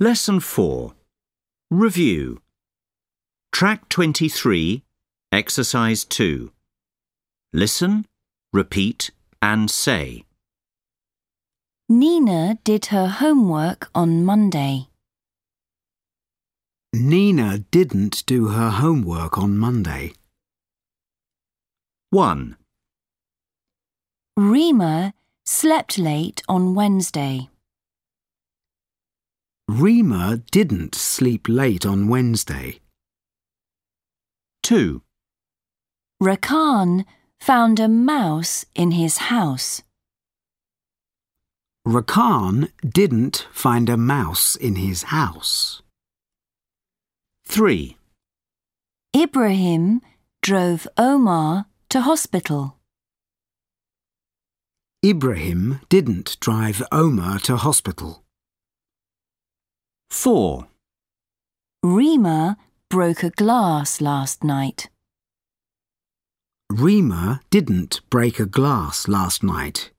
Lesson 4 Review Track 23, Exercise 2. Listen, repeat, and say. Nina did her homework on Monday. Nina didn't do her homework on Monday. 1, Rima slept late on Wednesday. Rima didn't sleep late on Wednesday. 2, Rakan found a mouse in his house. Rakan didn't find a mouse in his house. 3, Ibrahim drove Omar to hospital. Ibrahim didn't drive Omar to hospital. 4, Rima broke a glass last night. Rima didn't break a glass last night.